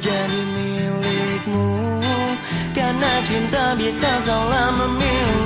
menjadi milikmu. Karena cinta bisa salah memilih.